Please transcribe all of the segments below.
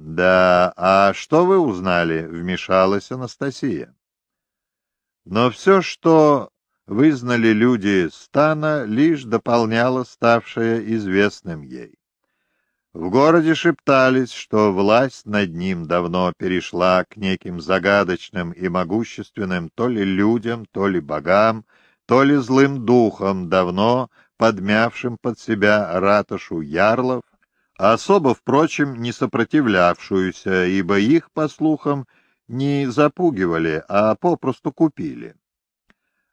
«Да, а что вы узнали?» — вмешалась Анастасия. Но все, что вызнали люди стана, лишь дополняло ставшее известным ей. В городе шептались, что власть над ним давно перешла к неким загадочным и могущественным то ли людям, то ли богам, то ли злым духом, давно подмявшим под себя ратушу ярлов, особо, впрочем, не сопротивлявшуюся, ибо их, по слухам, не запугивали, а попросту купили.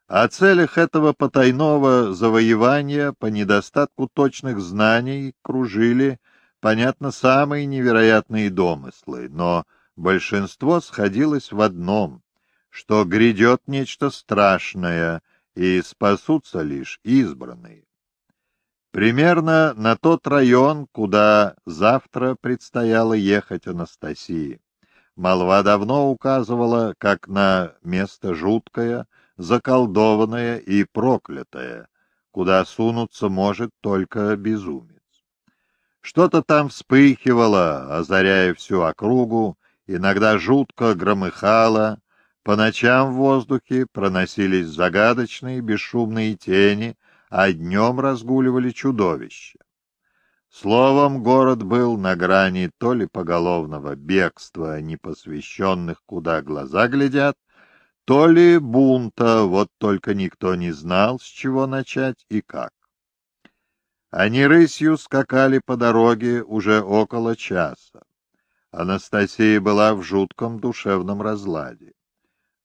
О целях этого потайного завоевания по недостатку точных знаний кружили, понятно, самые невероятные домыслы, но большинство сходилось в одном, что грядет нечто страшное, и спасутся лишь избранные. Примерно на тот район, куда завтра предстояло ехать Анастасии. Молва давно указывала как на место жуткое, заколдованное и проклятое, куда сунуться может только безумец. Что-то там вспыхивало, озаряя всю округу, иногда жутко громыхало, по ночам в воздухе проносились загадочные бесшумные тени, а днем разгуливали чудовища. Словом, город был на грани то ли поголовного бегства непосвященных, куда глаза глядят, то ли бунта, вот только никто не знал, с чего начать и как. Они рысью скакали по дороге уже около часа. Анастасия была в жутком душевном разладе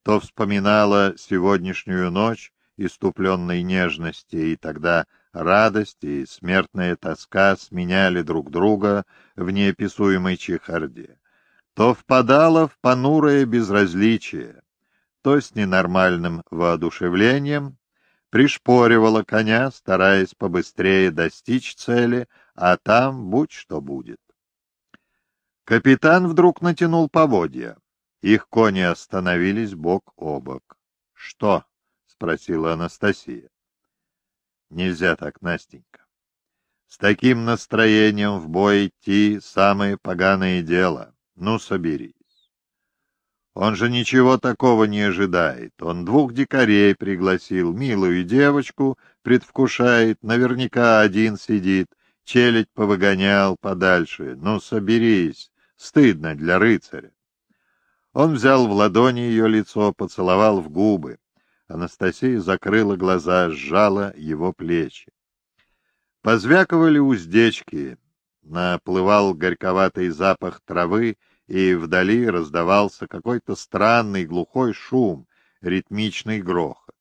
то вспоминала сегодняшнюю ночь иступленной нежности, и тогда радость и смертная тоска сменяли друг друга в неописуемой чехарде, то впадала в понурое безразличие, то с ненормальным воодушевлением пришпоривала коня, стараясь побыстрее достичь цели, а там будь что будет. Капитан вдруг натянул поводья. Их кони остановились бок о бок. — Что? — спросила Анастасия. — Нельзя так, Настенька. С таким настроением в бой идти — самое поганое дело. Ну, соберись. Он же ничего такого не ожидает. Он двух дикарей пригласил, милую девочку предвкушает, наверняка один сидит, челядь повыгонял подальше. Ну, соберись, стыдно для рыцаря. Он взял в ладони ее лицо, поцеловал в губы. Анастасия закрыла глаза, сжала его плечи. Позвяковали уздечки, наплывал горьковатый запах травы, и вдали раздавался какой-то странный глухой шум, ритмичный грохот.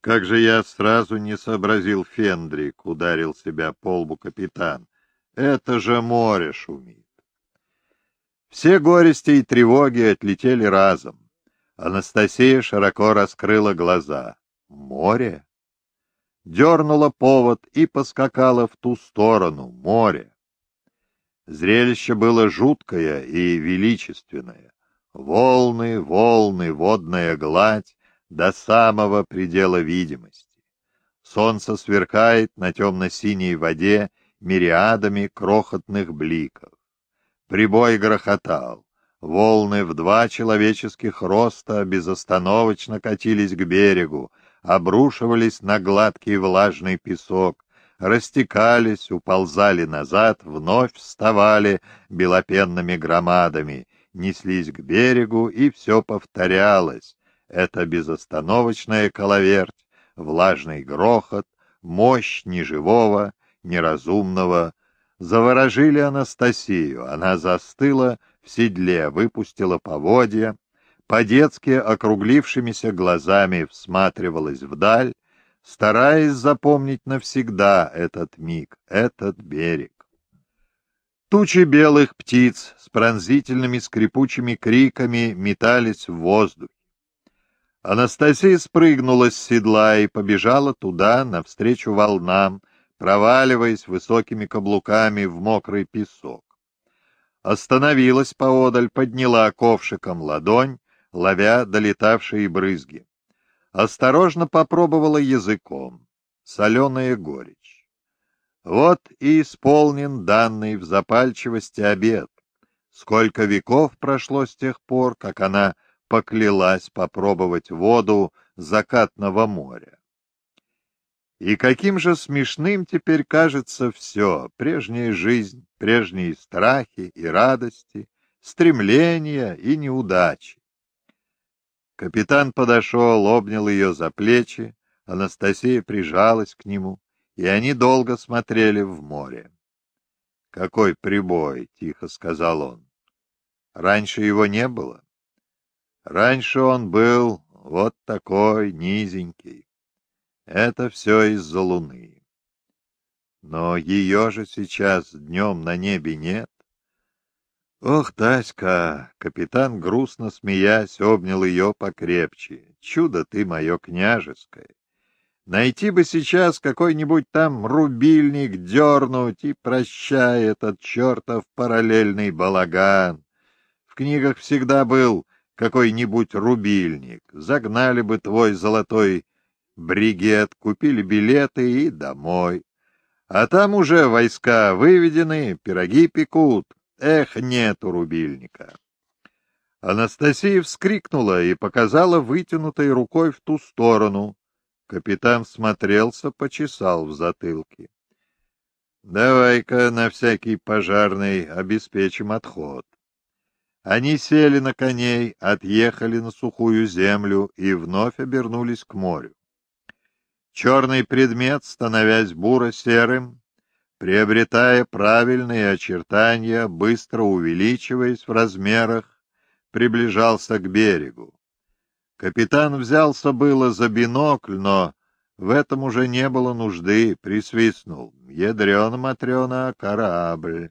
Как же я сразу не сообразил Фендрик, ударил себя по лбу капитан. Это же море шумит. Все горести и тревоги отлетели разом. Анастасия широко раскрыла глаза. Море? Дернула повод и поскакала в ту сторону, море. Зрелище было жуткое и величественное. Волны, волны, водная гладь до самого предела видимости. Солнце сверкает на темно-синей воде мириадами крохотных бликов. Прибой грохотал. Волны в два человеческих роста безостановочно катились к берегу, обрушивались на гладкий влажный песок, растекались, уползали назад, вновь вставали белопенными громадами, неслись к берегу, и все повторялось. Это безостановочная коловерть, влажный грохот, мощь неживого, неразумного Заворожили Анастасию, она застыла в седле, выпустила поводья, по-детски округлившимися глазами всматривалась вдаль, стараясь запомнить навсегда этот миг, этот берег. Тучи белых птиц с пронзительными скрипучими криками метались в воздухе. Анастасия спрыгнула с седла и побежала туда, навстречу волнам, проваливаясь высокими каблуками в мокрый песок. Остановилась поодаль, подняла ковшиком ладонь, ловя долетавшие брызги. Осторожно попробовала языком. Соленая горечь. Вот и исполнен данный в запальчивости обед. Сколько веков прошло с тех пор, как она поклялась попробовать воду закатного моря. И каким же смешным теперь кажется все, прежняя жизнь, прежние страхи и радости, стремления и неудачи. Капитан подошел, обнял ее за плечи, Анастасия прижалась к нему, и они долго смотрели в море. «Какой прибой!» — тихо сказал он. «Раньше его не было. Раньше он был вот такой низенький. Это все из-за луны. Но ее же сейчас днем на небе нет. Ох, Таська! Капитан, грустно смеясь, обнял ее покрепче. Чудо ты мое княжеское! Найти бы сейчас какой-нибудь там рубильник дернуть и прощай этот чертов параллельный балаган. В книгах всегда был какой-нибудь рубильник. Загнали бы твой золотой бригет, купили билеты и домой. А там уже войска выведены, пироги пекут. Эх, нету рубильника. Анастасия вскрикнула и показала вытянутой рукой в ту сторону. Капитан смотрелся, почесал в затылке. «Давай-ка на всякий пожарный обеспечим отход». Они сели на коней, отъехали на сухую землю и вновь обернулись к морю. Черный предмет, становясь буро-серым, приобретая правильные очертания, быстро увеличиваясь в размерах, приближался к берегу. Капитан взялся было за бинокль, но в этом уже не было нужды, присвистнул. Ядрена-матрена корабль.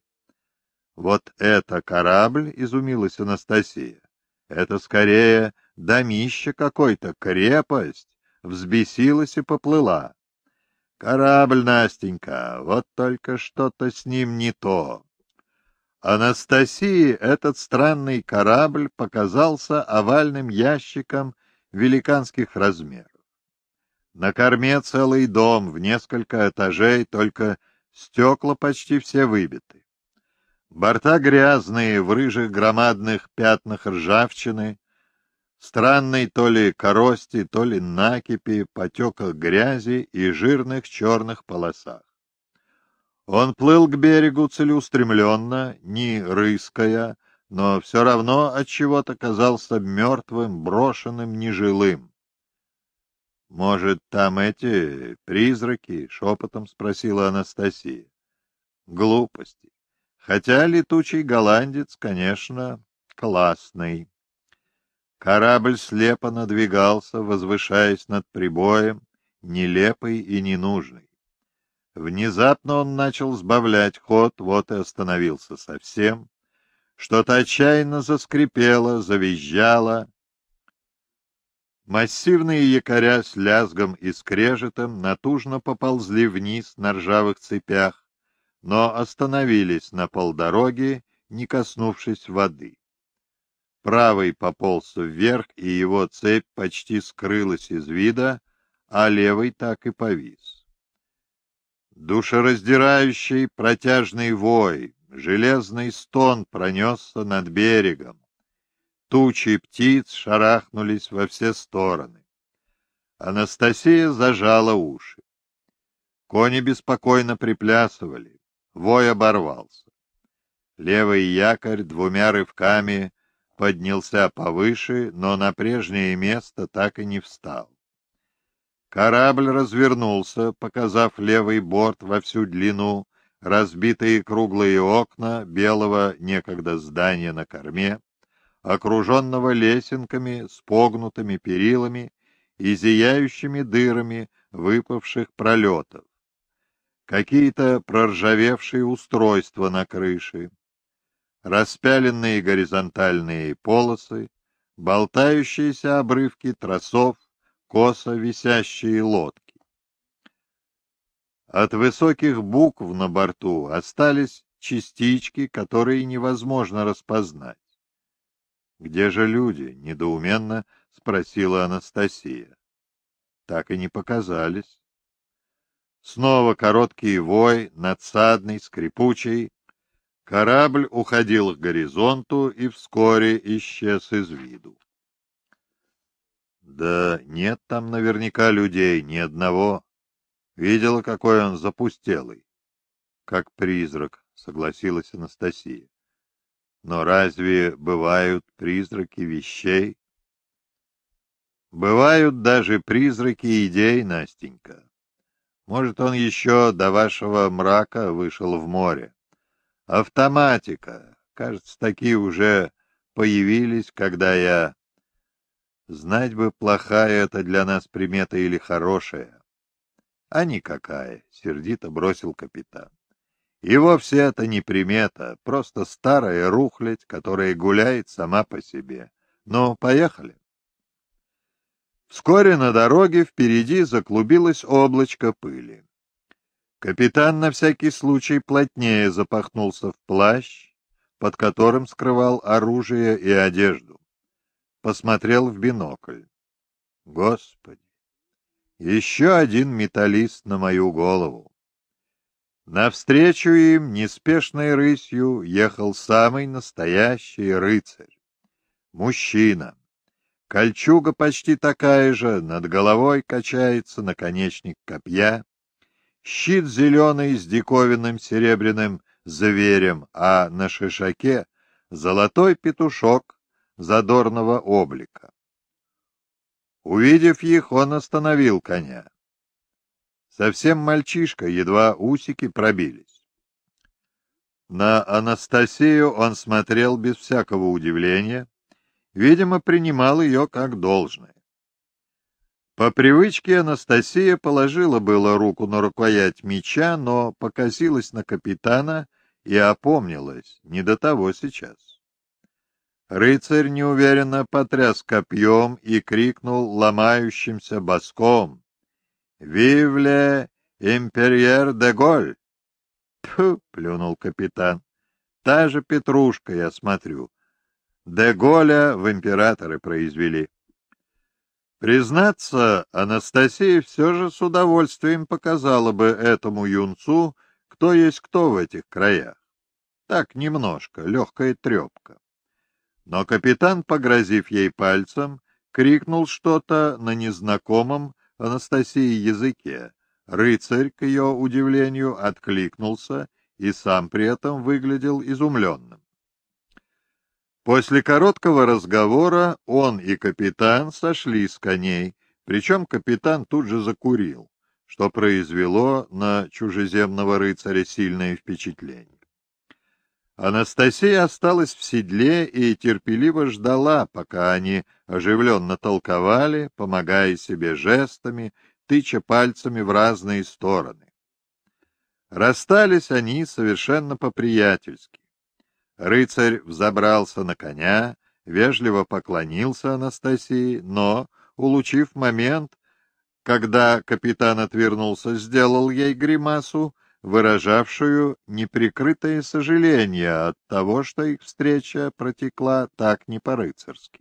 Вот это корабль, изумилась Анастасия. Это скорее домище какой-то, крепость. Взбесилась и поплыла. Корабль, Настенька, вот только что-то с ним не то. Анастасии этот странный корабль показался овальным ящиком великанских размеров. На корме целый дом в несколько этажей, только стекла почти все выбиты. Борта грязные, в рыжих громадных пятнах ржавчины, странной то ли корости, то ли накипи, потеках грязи и жирных черных полосах. Он плыл к берегу целеустремленно, не рыская, но все равно от чего-то казался мертвым, брошенным, нежилым. «Может, там эти призраки?» — шепотом спросила Анастасия. «Глупости. Хотя летучий голландец, конечно, классный». Корабль слепо надвигался, возвышаясь над прибоем, нелепый и ненужный. Внезапно он начал сбавлять ход, вот и остановился совсем. Что-то отчаянно заскрипело, завизжало. Массивные якоря с лязгом и скрежетом натужно поползли вниз на ржавых цепях, но остановились на полдороги, не коснувшись воды. Правый пополз вверх, и его цепь почти скрылась из вида, а левый так и повис. Душераздирающий протяжный вой, железный стон пронесся над берегом. Тучи птиц шарахнулись во все стороны. Анастасия зажала уши. Кони беспокойно приплясывали. Вой оборвался. Левый якорь двумя рывками поднялся повыше, но на прежнее место так и не встал. Корабль развернулся, показав левый борт во всю длину, разбитые круглые окна белого некогда здания на корме, окруженного лесенками с погнутыми перилами и зияющими дырами выпавших пролетов. Какие-то проржавевшие устройства на крыше, распяленные горизонтальные полосы, болтающиеся обрывки тросов, косо висящие лодки. От высоких букв на борту остались частички, которые невозможно распознать. «Где же люди?» — недоуменно спросила Анастасия. Так и не показались. Снова короткий вой, надсадный, скрипучий, Корабль уходил к горизонту и вскоре исчез из виду. Да нет там наверняка людей, ни одного. Видела, какой он запустелый. Как призрак, согласилась Анастасия. Но разве бывают призраки вещей? Бывают даже призраки идей, Настенька. Может, он еще до вашего мрака вышел в море. Автоматика. Кажется, такие уже появились, когда я... Знать бы, плохая это для нас примета или хорошая. А никакая, — сердито бросил капитан. И вовсе это не примета, просто старая рухлядь, которая гуляет сама по себе. Ну, поехали. Вскоре на дороге впереди заклубилось облачко пыли. Капитан на всякий случай плотнее запахнулся в плащ, под которым скрывал оружие и одежду. Посмотрел в бинокль. Господи! Еще один металлист на мою голову. Навстречу им неспешной рысью ехал самый настоящий рыцарь. Мужчина. Кольчуга почти такая же, над головой качается наконечник копья, щит зеленый с диковинным серебряным зверем, а на шишаке золотой петушок задорного облика. Увидев их, он остановил коня. Совсем мальчишка, едва усики пробились. На Анастасию он смотрел без всякого удивления, видимо, принимал ее как должное. По привычке Анастасия положила было руку на рукоять меча, но покосилась на капитана и опомнилась, не до того сейчас. Рыцарь неуверенно потряс копьем и крикнул ломающимся боском. «Вивле имперьер де Голь!» «Тьфу!» — плюнул капитан. «Та же петрушка, я смотрю. Де Голля в императоры произвели». Признаться, Анастасия все же с удовольствием показала бы этому юнцу, кто есть кто в этих краях. Так немножко, легкая трепка. Но капитан, погрозив ей пальцем, крикнул что-то на незнакомом Анастасии языке. Рыцарь, к ее удивлению, откликнулся и сам при этом выглядел изумленным. После короткого разговора он и капитан сошли с коней, причем капитан тут же закурил, что произвело на чужеземного рыцаря сильное впечатление. Анастасия осталась в седле и терпеливо ждала, пока они оживленно толковали, помогая себе жестами, тыча пальцами в разные стороны. Расстались они совершенно по-приятельски. Рыцарь взобрался на коня, вежливо поклонился Анастасии, но, улучив момент, когда капитан отвернулся, сделал ей гримасу, выражавшую неприкрытое сожаление от того, что их встреча протекла так не по-рыцарски.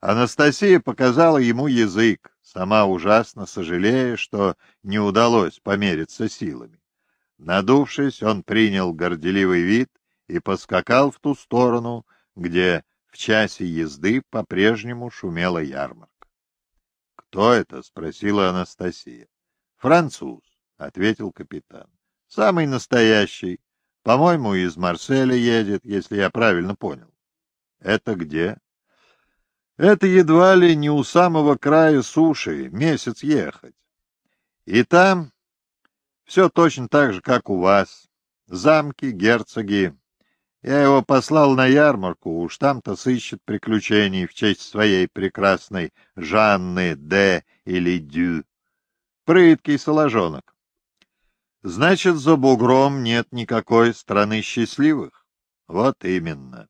Анастасия показала ему язык, сама ужасно сожалея, что не удалось помериться силами. Надувшись, он принял горделивый вид и поскакал в ту сторону, где в часе езды по-прежнему шумела ярмарка. — Кто это? — спросила Анастасия. — Француз ответил капитан. — Самый настоящий. По-моему, из Марселя едет, если я правильно понял. — Это где? — Это едва ли не у самого края суши, месяц ехать. И там все точно так же, как у вас. Замки, герцоги. Я его послал на ярмарку, уж там-то сыщет приключений в честь своей прекрасной Жанны Д. или Дю. Прыткий соложонок. Значит, за бугром нет никакой страны счастливых? Вот именно.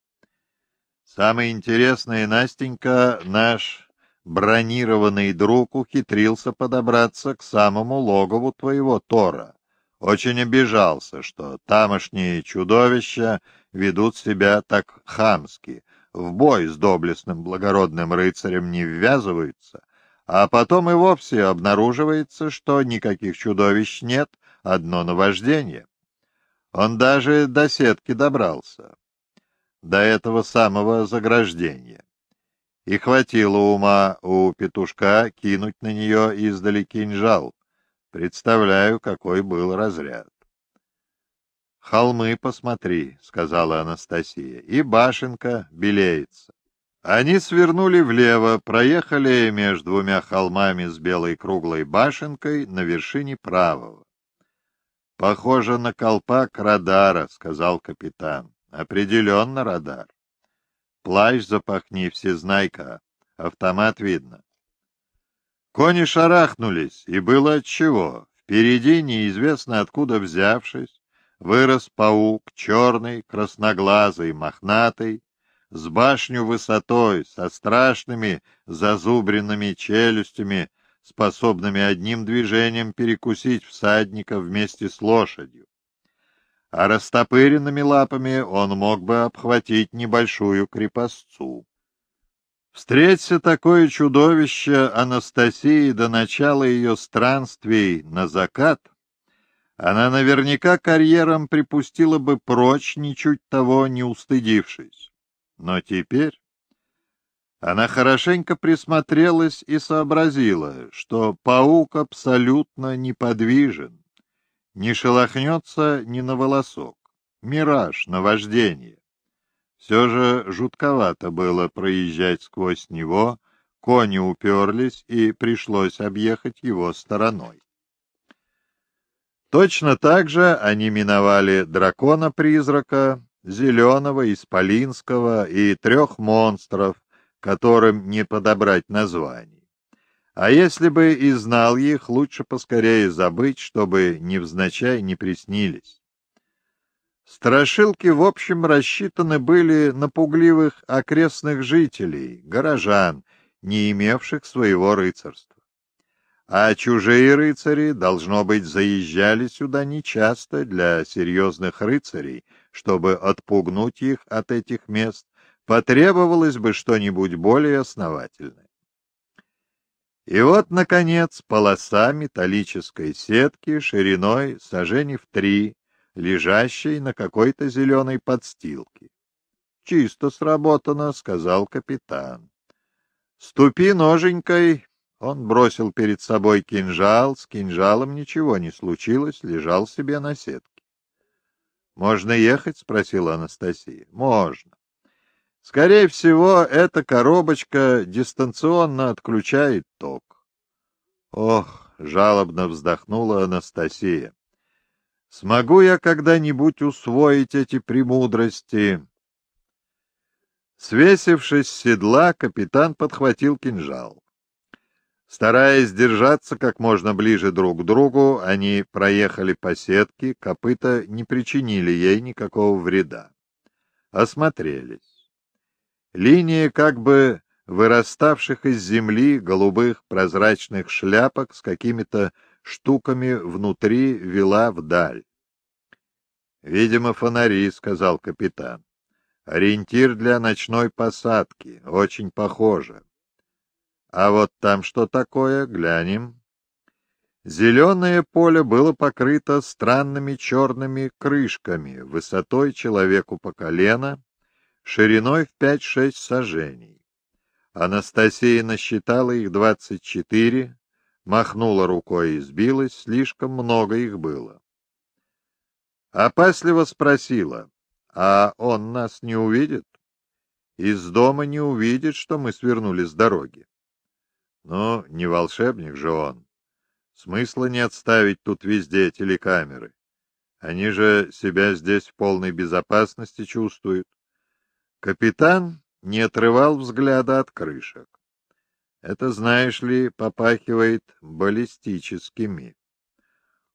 Самое интересное, Настенька, наш бронированный друг ухитрился подобраться к самому логову твоего Тора. Очень обижался, что тамошние чудовища ведут себя так хамски, в бой с доблестным благородным рыцарем не ввязываются, а потом и вовсе обнаруживается, что никаких чудовищ нет, одно наваждение. Он даже до сетки добрался, до этого самого заграждения. И хватило ума у петушка кинуть на нее издали кинжал. Представляю, какой был разряд. «Холмы посмотри», — сказала Анастасия, — «и башенка белеется». Они свернули влево, проехали между двумя холмами с белой круглой башенкой на вершине правого. «Похоже на колпак радара», — сказал капитан. «Определенно радар. Плащ запахни, всезнайка. Автомат видно». Кони шарахнулись, и было отчего. Впереди, неизвестно откуда взявшись, вырос паук, черный, красноглазый, мохнатый, с башню высотой, со страшными зазубренными челюстями, способными одним движением перекусить всадника вместе с лошадью. А растопыренными лапами он мог бы обхватить небольшую крепостцу. Встреться такое чудовище Анастасии до начала ее странствий на закат, она наверняка карьером припустила бы прочь, ничуть того не устыдившись. Но теперь она хорошенько присмотрелась и сообразила, что паук абсолютно неподвижен, не шелохнется ни на волосок. Мираж, наваждение. Все же жутковато было проезжать сквозь него, кони уперлись, и пришлось объехать его стороной. Точно так же они миновали дракона-призрака, зеленого, исполинского и трех монстров, которым не подобрать названий. А если бы и знал их, лучше поскорее забыть, чтобы невзначай не приснились. Страшилки, в общем, рассчитаны были на пугливых окрестных жителей, горожан, не имевших своего рыцарства. А чужие рыцари, должно быть, заезжали сюда нечасто для серьезных рыцарей, чтобы отпугнуть их от этих мест, потребовалось бы что-нибудь более основательное. И вот, наконец, полоса металлической сетки шириной сажений в три, лежащей на какой-то зеленой подстилке. «Чисто сработано», — сказал капитан. «Ступи ноженькой». Он бросил перед собой кинжал, с кинжалом ничего не случилось, лежал себе на сетке. «Можно ехать?» — спросила Анастасия. «Можно. Скорее всего, эта коробочка дистанционно отключает ток». «Ох!» — жалобно вздохнула Анастасия. «Смогу я когда-нибудь усвоить эти премудрости?» Свесившись с седла, капитан подхватил кинжал. Стараясь держаться как можно ближе друг к другу, они проехали по сетке, копыта не причинили ей никакого вреда. Осмотрелись. Линии как бы выраставших из земли голубых прозрачных шляпок с какими-то штуками внутри вела вдаль. «Видимо, фонари», — сказал капитан. «Ориентир для ночной посадки. Очень похоже». А вот там что такое, глянем. Зеленое поле было покрыто странными черными крышками, высотой человеку по колено, шириной в пять-шесть сажений. Анастасия насчитала их двадцать четыре, махнула рукой и сбилась, слишком много их было. Опасливо спросила, а он нас не увидит? Из дома не увидит, что мы свернули с дороги. Но не волшебник же он. Смысла не отставить тут везде телекамеры. Они же себя здесь в полной безопасности чувствуют. Капитан не отрывал взгляда от крышек. Это, знаешь ли, попахивает баллистическими.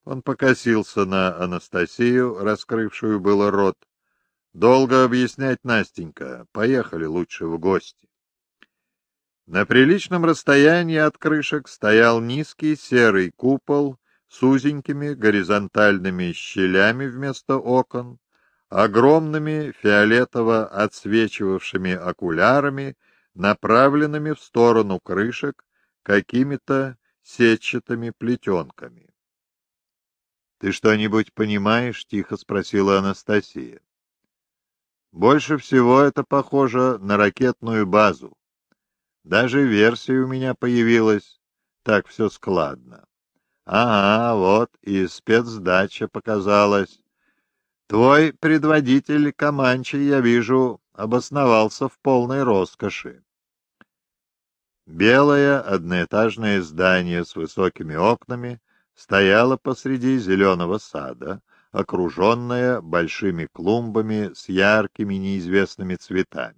Он покосился на Анастасию, раскрывшую было рот. Долго объяснять, Настенька, поехали лучше в гости. На приличном расстоянии от крышек стоял низкий серый купол с узенькими горизонтальными щелями вместо окон, огромными фиолетово отсвечивавшими окулярами, направленными в сторону крышек какими-то сетчатыми плетенками. Ты что-нибудь понимаешь? — тихо спросила Анастасия. Больше всего это похоже на ракетную базу. Даже версия у меня появилась. Так все складно. Ага, вот и спецдача показалась. Твой предводитель Каманчи, я вижу, обосновался в полной роскоши. Белое одноэтажное здание с высокими окнами стояло посреди зеленого сада, окруженное большими клумбами с яркими неизвестными цветами.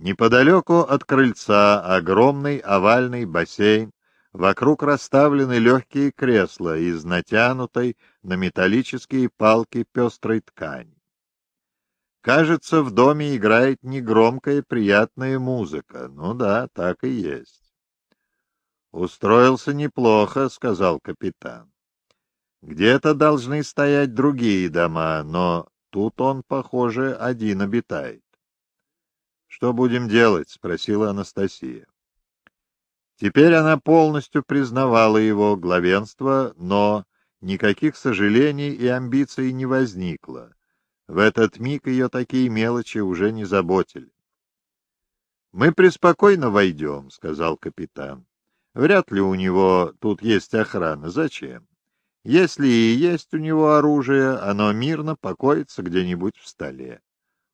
Неподалеку от крыльца огромный овальный бассейн Вокруг расставлены легкие кресла из натянутой на металлические палки пестрой ткани. Кажется, в доме играет негромкая приятная музыка. Ну да, так и есть. «Устроился неплохо», — сказал капитан. «Где-то должны стоять другие дома, но тут он, похоже, один обитает». «Что будем делать?» — спросила Анастасия. Теперь она полностью признавала его главенство, но никаких сожалений и амбиций не возникло. В этот миг ее такие мелочи уже не заботили. «Мы преспокойно войдем», — сказал капитан. «Вряд ли у него тут есть охрана. Зачем? Если и есть у него оружие, оно мирно покоится где-нибудь в столе.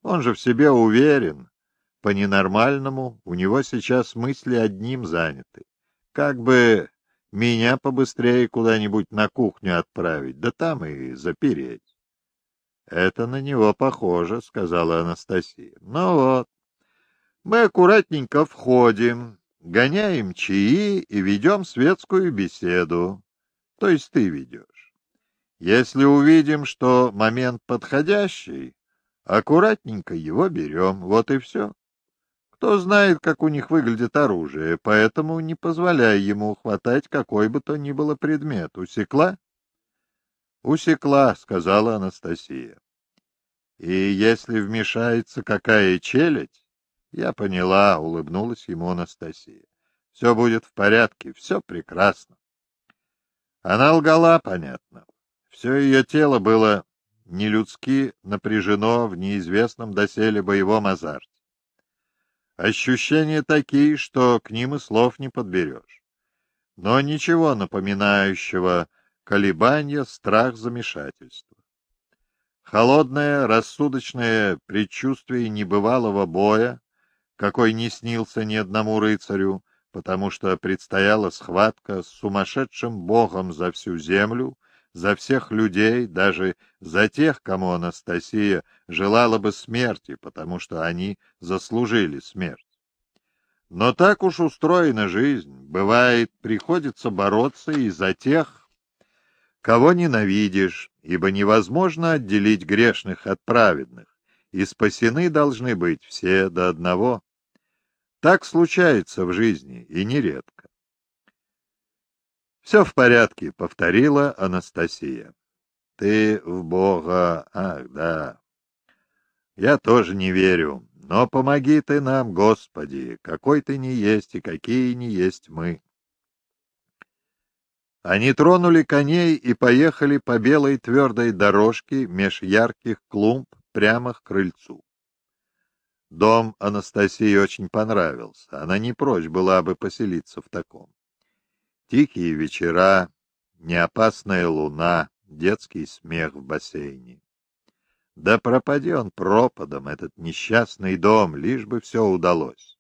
Он же в себе уверен, по-ненормальному, у него сейчас мысли одним заняты. Как бы меня побыстрее куда-нибудь на кухню отправить, да там и запереть. — Это на него похоже, — сказала Анастасия. — Ну вот, мы аккуратненько входим, гоняем чаи и ведем светскую беседу. То есть ты ведешь. Если увидим, что момент подходящий, аккуратненько его берем, вот и все. Кто знает, как у них выглядит оружие, поэтому не позволяй ему хватать какой бы то ни было предмет. Усекла? Усекла, сказала Анастасия. И если вмешается какая челядь, я поняла, улыбнулась ему Анастасия. Все будет в порядке, все прекрасно. Она лгала, понятно. Все ее тело было нелюдски напряжено в неизвестном доселе боевом азарте. Ощущения такие, что к ним и слов не подберешь. Но ничего напоминающего колебания, страх, замешательство. Холодное, рассудочное предчувствие небывалого боя, какой не снился ни одному рыцарю, потому что предстояла схватка с сумасшедшим богом за всю землю, за всех людей, даже за тех, кому Анастасия желала бы смерти, потому что они заслужили смерть. Но так уж устроена жизнь. Бывает, приходится бороться и за тех, кого ненавидишь, ибо невозможно отделить грешных от праведных, и спасены должны быть все до одного. Так случается в жизни, и нередко. «Все в порядке», — повторила Анастасия. «Ты в Бога... Ах, да. Я тоже не верю. Но помоги ты нам, Господи, какой ты не есть и какие не есть мы». Они тронули коней и поехали по белой твердой дорожке меж ярких клумб прямо к крыльцу. Дом Анастасии очень понравился. Она не прочь была бы поселиться в таком. Тихие вечера, неопасная луна, детский смех в бассейне. Да пропади он пропадом, этот несчастный дом, лишь бы все удалось.